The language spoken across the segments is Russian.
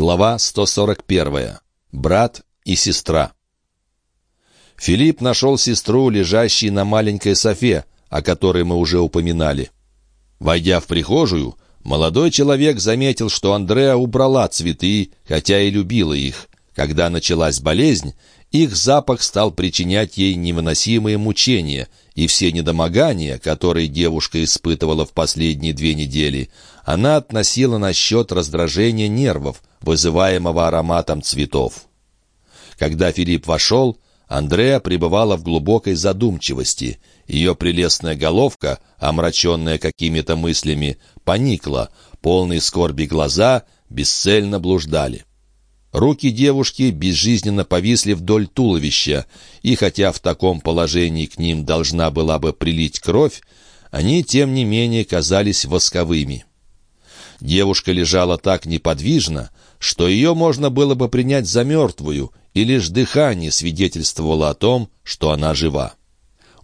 Глава 141. Брат и сестра. Филипп нашел сестру, лежащей на маленькой софе, о которой мы уже упоминали. Войдя в прихожую, молодой человек заметил, что Андреа убрала цветы, хотя и любила их. Когда началась болезнь, их запах стал причинять ей невыносимые мучения, и все недомогания, которые девушка испытывала в последние две недели, она относила на счет раздражения нервов, вызываемого ароматом цветов. Когда Филипп вошел, Андреа пребывала в глубокой задумчивости. Ее прелестная головка, омраченная какими-то мыслями, поникла, полные скорби глаза бесцельно блуждали. Руки девушки безжизненно повисли вдоль туловища, и хотя в таком положении к ним должна была бы прилить кровь, они, тем не менее, казались восковыми. Девушка лежала так неподвижно, что ее можно было бы принять за мертвую, и лишь дыхание свидетельствовало о том, что она жива.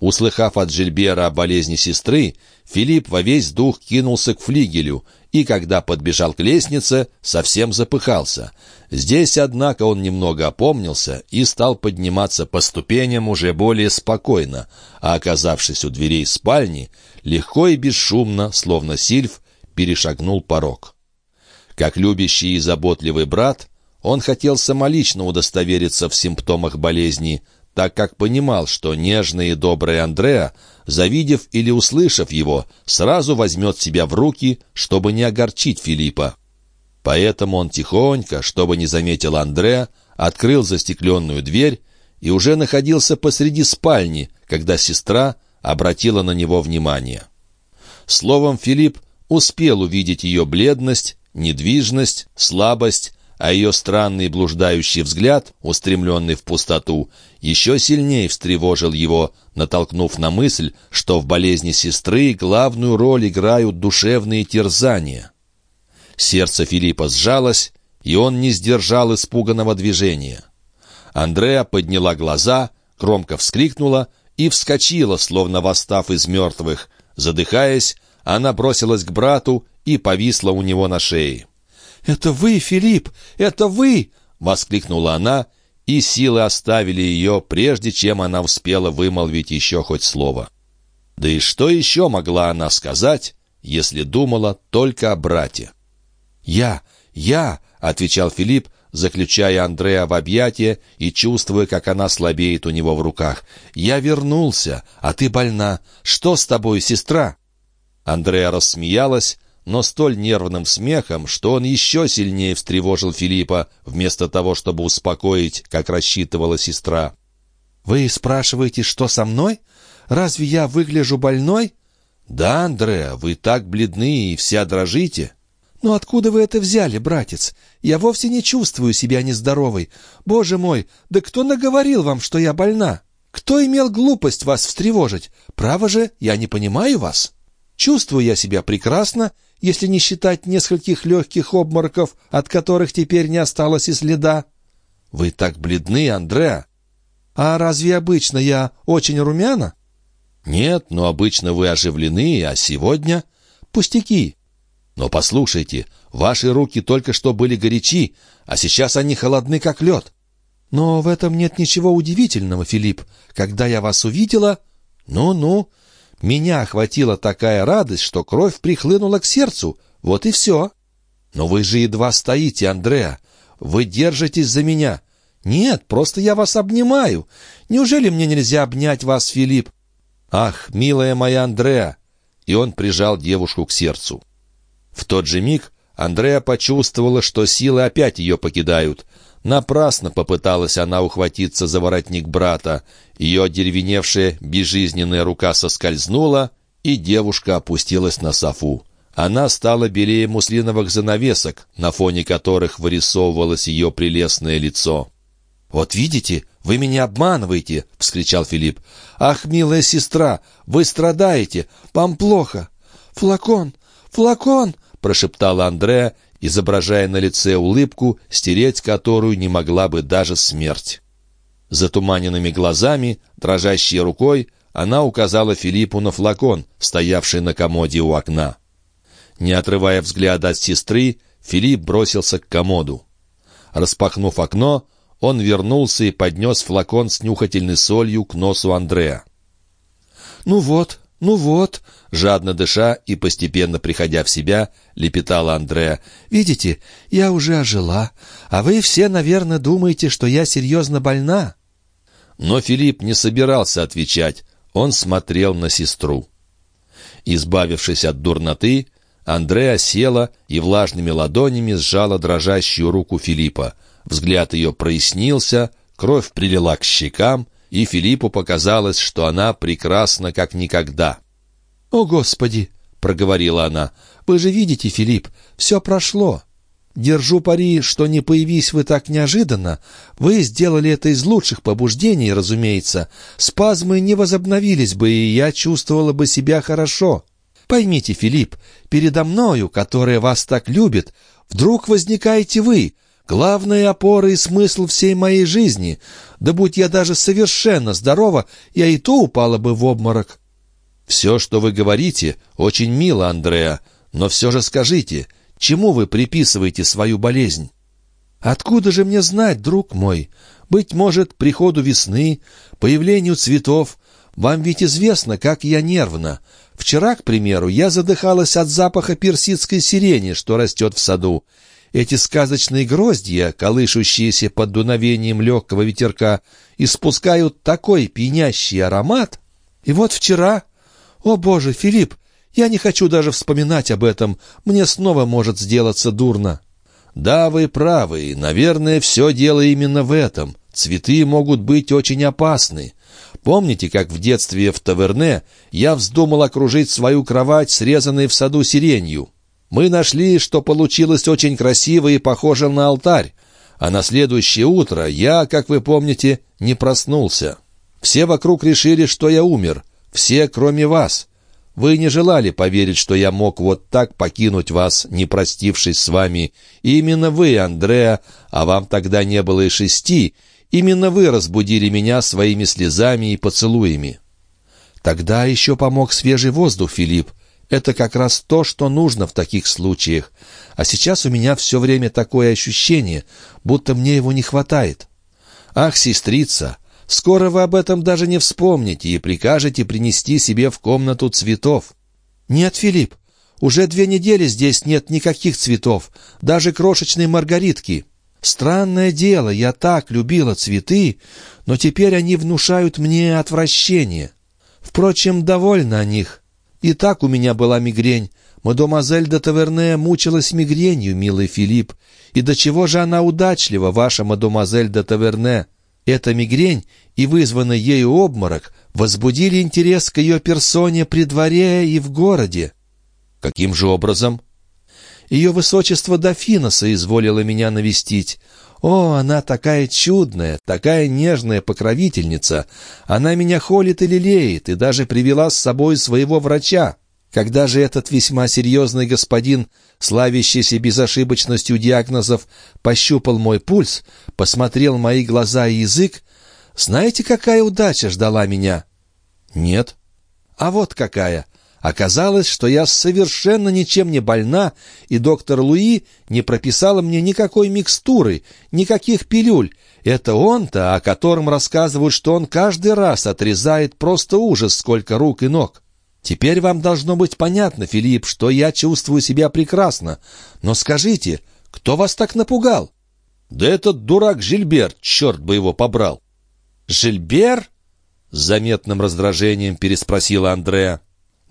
Услыхав от Жильбера о болезни сестры, Филипп во весь дух кинулся к флигелю и, когда подбежал к лестнице, совсем запыхался. Здесь, однако, он немного опомнился и стал подниматься по ступеням уже более спокойно, а, оказавшись у дверей спальни, легко и бесшумно, словно сильф, перешагнул порог. Как любящий и заботливый брат, он хотел самолично удостовериться в симптомах болезни, так как понимал, что нежный и добрый Андреа, завидев или услышав его, сразу возьмет себя в руки, чтобы не огорчить Филиппа. Поэтому он тихонько, чтобы не заметил Андреа, открыл застекленную дверь и уже находился посреди спальни, когда сестра обратила на него внимание. Словом, Филипп успел увидеть ее бледность, недвижность, слабость, а ее странный блуждающий взгляд, устремленный в пустоту, еще сильнее встревожил его, натолкнув на мысль, что в болезни сестры главную роль играют душевные терзания. Сердце Филиппа сжалось, и он не сдержал испуганного движения. Андреа подняла глаза, громко вскрикнула и вскочила, словно восстав из мертвых. Задыхаясь, она бросилась к брату и повисла у него на шее. «Это вы, Филипп! Это вы!» — воскликнула она, и силы оставили ее, прежде чем она успела вымолвить еще хоть слово. Да и что еще могла она сказать, если думала только о брате? «Я, я!» — отвечал Филипп, заключая Андрея в объятия и чувствуя, как она слабеет у него в руках. «Я вернулся, а ты больна. Что с тобой, сестра?» Андрея рассмеялась, но столь нервным смехом, что он еще сильнее встревожил Филиппа, вместо того, чтобы успокоить, как рассчитывала сестра. «Вы спрашиваете, что со мной? Разве я выгляжу больной?» «Да, Андреа, вы так бледны и вся дрожите». «Но откуда вы это взяли, братец? Я вовсе не чувствую себя нездоровой. Боже мой, да кто наговорил вам, что я больна? Кто имел глупость вас встревожить? Право же, я не понимаю вас». Чувствую я себя прекрасно, если не считать нескольких легких обмороков, от которых теперь не осталось и следа. Вы так бледны, Андреа. А разве обычно я очень румяна? Нет, но обычно вы оживлены, а сегодня... Пустяки. Но послушайте, ваши руки только что были горячи, а сейчас они холодны, как лед. Но в этом нет ничего удивительного, Филипп. Когда я вас увидела... Ну-ну, меня охватила такая радость, что кровь прихлынула к сердцу. Вот и все. Но вы же едва стоите, Андреа. Вы держитесь за меня. Нет, просто я вас обнимаю. Неужели мне нельзя обнять вас, Филипп? Ах, милая моя Андреа! И он прижал девушку к сердцу. В тот же миг Андреа почувствовала, что силы опять ее покидают. Напрасно попыталась она ухватиться за воротник брата. Ее одеревеневшая, безжизненная рука соскользнула, и девушка опустилась на софу. Она стала белее муслиновых занавесок, на фоне которых вырисовывалось ее прелестное лицо. «Вот видите, вы меня обманываете!» — вскричал Филипп. «Ах, милая сестра, вы страдаете! Вам плохо!» «Флакон! Флакон!» — прошептала Андреа изображая на лице улыбку, стереть которую не могла бы даже смерть. Затуманенными глазами, дрожащей рукой, она указала Филиппу на флакон, стоявший на комоде у окна. Не отрывая взгляда от сестры, Филипп бросился к комоду. Распахнув окно, он вернулся и поднес флакон с нюхательной солью к носу Андрея. «Ну вот, ну вот», — жадно дыша и постепенно приходя в себя, лепетала Андрея. «Видите, я уже ожила, а вы все, наверное, думаете, что я серьезно больна». Но Филипп не собирался отвечать, он смотрел на сестру. Избавившись от дурноты, Андреа села и влажными ладонями сжала дрожащую руку Филиппа. Взгляд ее прояснился, кровь прилила к щекам, и Филиппу показалось, что она прекрасна как никогда. «О, Господи!» — проговорила она. «Вы же видите, Филипп, все прошло. Держу пари, что не появись вы так неожиданно. Вы сделали это из лучших побуждений, разумеется. Спазмы не возобновились бы, и я чувствовала бы себя хорошо. Поймите, Филипп, передо мною, которая вас так любит, вдруг возникаете вы, главная опора и смысл всей моей жизни. Да будь я даже совершенно здорова, я и то упала бы в обморок». «Все, что вы говорите, очень мило, Андреа, но все же скажите, Чему вы приписываете свою болезнь? Откуда же мне знать, друг мой? Быть может, приходу весны, появлению цветов. Вам ведь известно, как я нервна. Вчера, к примеру, я задыхалась от запаха персидской сирени, что растет в саду. Эти сказочные гроздья, колышущиеся под дуновением легкого ветерка, испускают такой пьянящий аромат. И вот вчера... О, Боже, Филипп, я не хочу даже вспоминать об этом. Мне снова может сделаться дурно». «Да, вы правы. Наверное, все дело именно в этом. Цветы могут быть очень опасны. Помните, как в детстве в таверне я вздумал окружить свою кровать, срезанной в саду сиренью? Мы нашли, что получилось очень красиво и похоже на алтарь. А на следующее утро я, как вы помните, не проснулся. Все вокруг решили, что я умер. Все, кроме вас. Вы не желали поверить, что я мог вот так покинуть вас, не простившись с вами. И именно вы, Андреа, а вам тогда не было и шести, именно вы разбудили меня своими слезами и поцелуями. Тогда еще помог свежий воздух, Филипп. Это как раз то, что нужно в таких случаях. А сейчас у меня все время такое ощущение, будто мне его не хватает. Ах, сестрица, Скоро вы об этом даже не вспомните и прикажете принести себе в комнату цветов». «Нет, Филипп, уже две недели здесь нет никаких цветов, даже крошечной маргаритки. Странное дело, я так любила цветы, но теперь они внушают мне отвращение. Впрочем, довольна о них. И так у меня была мигрень. Мадемуазель де Таверне мучилась мигренью, милый Филипп. И до чего же она удачлива, ваша мадемуазель де Таверне?» Эта мигрень и вызванный ею обморок возбудили интерес к ее персоне при дворе и в городе. Каким же образом? Ее высочество дофина соизволило меня навестить. О, она такая чудная, такая нежная покровительница. Она меня холит и лелеет, и даже привела с собой своего врача. Когда же этот весьма серьезный господин, славящийся безошибочностью диагнозов, пощупал мой пульс, посмотрел мои глаза и язык, знаете, какая удача ждала меня? Нет. А вот какая. Оказалось, что я совершенно ничем не больна, и доктор Луи не прописала мне никакой микстуры, никаких пилюль. Это он-то, о котором рассказывают, что он каждый раз отрезает просто ужас, сколько рук и ног. Теперь вам должно быть понятно, Филипп, что я чувствую себя прекрасно. Но скажите, кто вас так напугал? Да этот дурак Жильбер, черт бы его побрал. Жильбер? С заметным раздражением переспросила Андреа.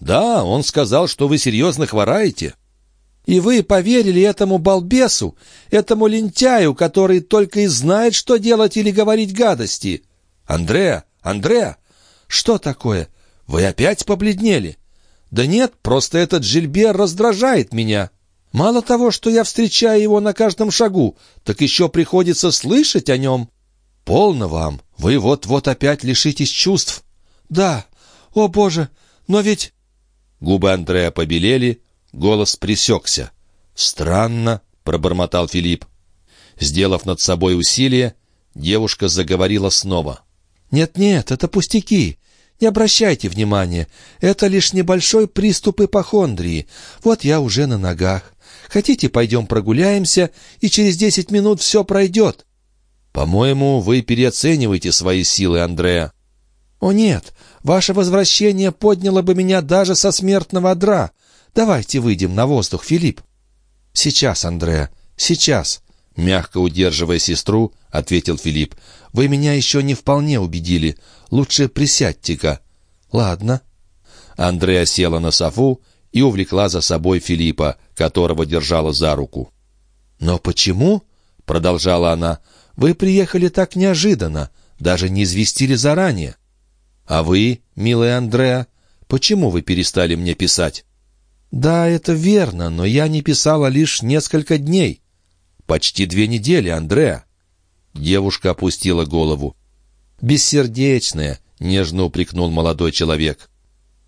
Да, он сказал, что вы серьезно хвораете. И вы поверили этому балбесу, этому лентяю, который только и знает, что делать или говорить гадости? Андреа, Андреа! Что такое? Вы опять побледнели? Да нет, просто этот Жильбер раздражает меня. Мало того, что я встречаю его на каждом шагу, так еще приходится слышать о нем. Полно вам, вы вот-вот опять лишитесь чувств. Да, о боже, но ведь... Губы Андрея побелели, голос пресекся. «Странно», — пробормотал Филипп. Сделав над собой усилие, девушка заговорила снова. «Нет-нет, это пустяки. Не обращайте внимания, это лишь небольшой приступ ипохондрии. Вот я уже на ногах. Хотите, пойдем прогуляемся, и через десять минут все пройдет?» «По-моему, вы переоцениваете свои силы, Андреа». «О нет, ваше возвращение подняло бы меня даже со смертного одра. Давайте выйдем на воздух, Филипп». «Сейчас, Андреа, сейчас», — мягко удерживая сестру, ответил Филипп. «Вы меня еще не вполне убедили. Лучше присядьте-ка». «Ладно». Андреа села на софу и увлекла за собой Филиппа, которого держала за руку. «Но почему?» — продолжала она. «Вы приехали так неожиданно, даже не известили заранее». «А вы, милая Андреа, почему вы перестали мне писать?» «Да, это верно, но я не писала лишь несколько дней». «Почти две недели, Андреа». Девушка опустила голову. «Бессердечная», — нежно упрекнул молодой человек.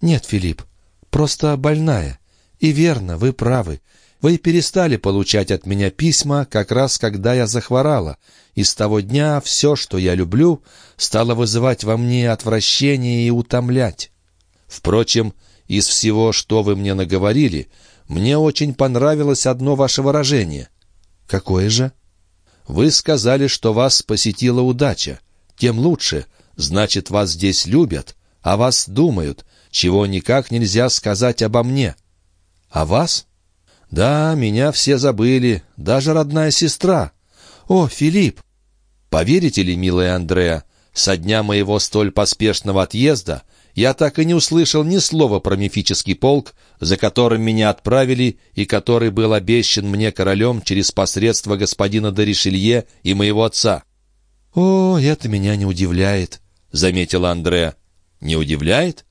«Нет, Филипп, просто больная. И верно, вы правы. Вы перестали получать от меня письма, как раз когда я захворала, и с того дня все, что я люблю, стало вызывать во мне отвращение и утомлять. Впрочем, из всего, что вы мне наговорили, мне очень понравилось одно ваше выражение. Какое же? Вы сказали, что вас посетила удача. Тем лучше, значит, вас здесь любят, а вас думают, чего никак нельзя сказать обо мне. А вас? Да, меня все забыли, даже родная сестра. О, Филипп! Поверите ли, милая Андреа, со дня моего столь поспешного отъезда я так и не услышал ни слова про мифический полк, за которым меня отправили и который был обещан мне королем через посредство господина Доришелье и моего отца. «О, это меня не удивляет», — заметила Андреа. «Не удивляет?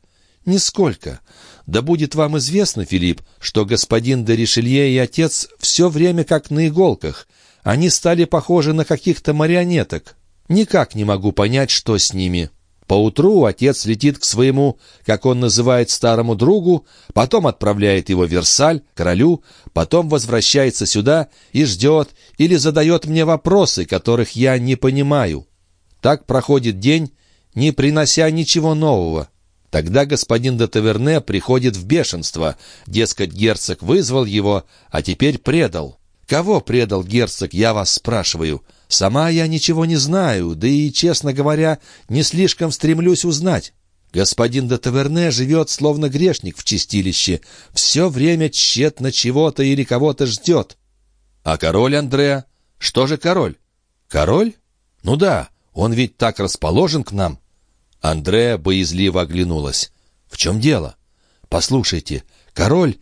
«Нисколько. Да будет вам известно, Филипп, что господин де Ришелье и отец все время как на иголках. Они стали похожи на каких-то марионеток. Никак не могу понять, что с ними». Поутру отец летит к своему, как он называет, старому другу, потом отправляет его в Версаль, королю, потом возвращается сюда и ждет или задает мне вопросы, которых я не понимаю. Так проходит день, не принося ничего нового. Тогда господин де Таверне приходит в бешенство. Дескать, герцог вызвал его, а теперь предал. Кого предал герцог, я вас спрашиваю? Сама я ничего не знаю, да и, честно говоря, не слишком стремлюсь узнать. Господин де Таверне живет словно грешник в чистилище, все время тщетно чего-то или кого-то ждет. А король Андреа? Что же король? Король? Ну да, он ведь так расположен к нам. Андреа боязливо оглянулась. «В чем дело?» «Послушайте, король...»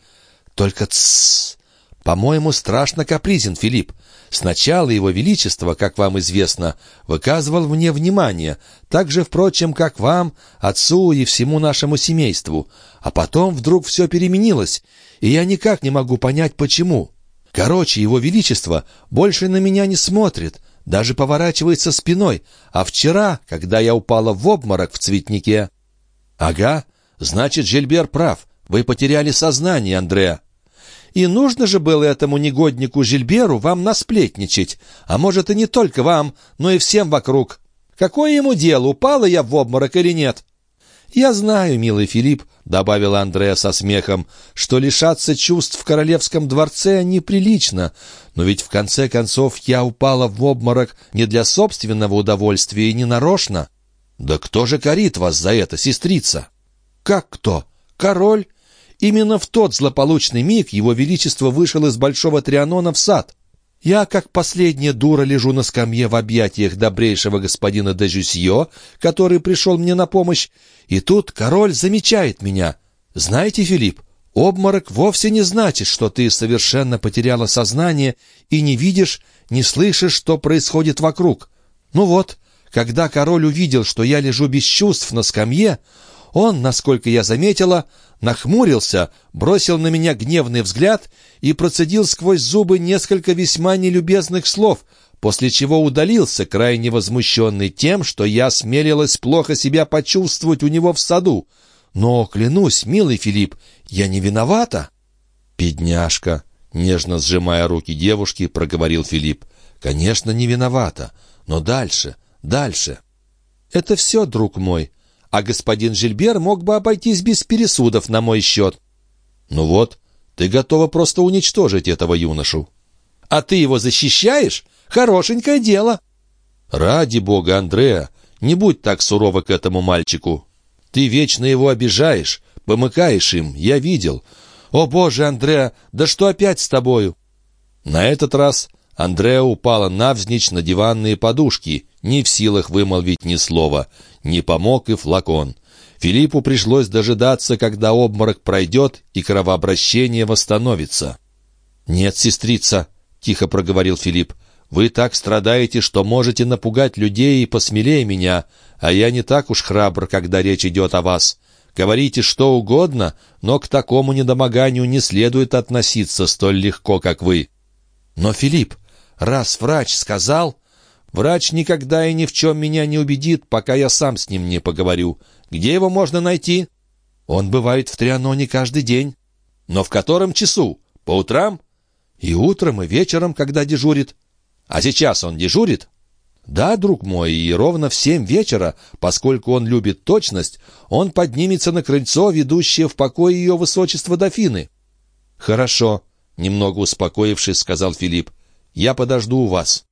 «Только тссс! По-моему, страшно капризен Филипп. Сначала его величество, как вам известно, выказывал мне внимание, так же, впрочем, как вам, отцу и всему нашему семейству. А потом вдруг все переменилось, и я никак не могу понять, почему. Короче, его величество больше на меня не смотрит, даже поворачивается спиной, а вчера, когда я упала в обморок в цветнике... Ага, значит, Жильбер прав, вы потеряли сознание, Андреа. И нужно же было этому негоднику Жильберу вам насплетничать, а может и не только вам, но и всем вокруг. Какое ему дело, упала я в обморок или нет? «Я знаю, милый Филипп», — добавила Андреа со смехом, «что лишаться чувств в королевском дворце неприлично, но ведь в конце концов я упала в обморок не для собственного удовольствия и не нарочно». «Да кто же корит вас за это, сестрица?» «Как кто? Король?» Именно в тот злополучный миг его величество вышел из Большого Трианона в сад. Я, как последняя дура, лежу на скамье в объятиях добрейшего господина де который пришел мне на помощь, и тут король замечает меня. Знаете, Филипп, обморок вовсе не значит, что ты совершенно потеряла сознание и не видишь, не слышишь, что происходит вокруг. Ну вот, когда король увидел, что я лежу без чувств на скамье, он, насколько я заметила, нахмурился, бросил на меня гневный взгляд и процедил сквозь зубы несколько весьма нелюбезных слов, после чего удалился, крайне возмущенный тем, что я смелилась плохо себя почувствовать у него в саду. Но, клянусь, милый Филипп, я не виновата. «Бедняжка!» — нежно сжимая руки девушки, проговорил Филипп. «Конечно, не виновата. Но дальше, дальше...» «Это все, друг мой а господин Жильбер мог бы обойтись без пересудов на мой счет. Ну вот, Ты готова просто уничтожить этого юношу. А ты его защищаешь? Хорошенькое дело. Ради бога, Андреа, не будь так сурова к этому мальчику. Ты вечно его обижаешь, помыкаешь им, я видел. О, боже, Андреа, да что опять с тобою? На этот раз Андреа упала навзничь на диванные подушки, не в силах вымолвить ни слова. Не помог и флакон. Филиппу пришлось дожидаться, когда обморок пройдет и кровообращение восстановится. «Нет, сестрица», — тихо проговорил Филипп, — «вы так страдаете, что можете напугать людей и посмелее меня, а я не так уж храбр, когда речь идет о вас. Говорите что угодно, но к такому недомоганию не следует относиться столь легко, как вы». «Но, Филипп, раз врач сказал...» «Врач никогда и ни в чем меня не убедит, пока я сам с ним не поговорю. Где его можно найти?» «Он бывает в Трианоне каждый день». «Но в котором часу? По утрам?» «И утром, и вечером, когда дежурит». «А сейчас он дежурит?» «Да, друг мой, и ровно в семь вечера, поскольку он любит точность, он поднимется на крыльцо, ведущее в покой ее высочества дофины». «Хорошо», — немного успокоившись, сказал Филипп. «Я подожду у вас».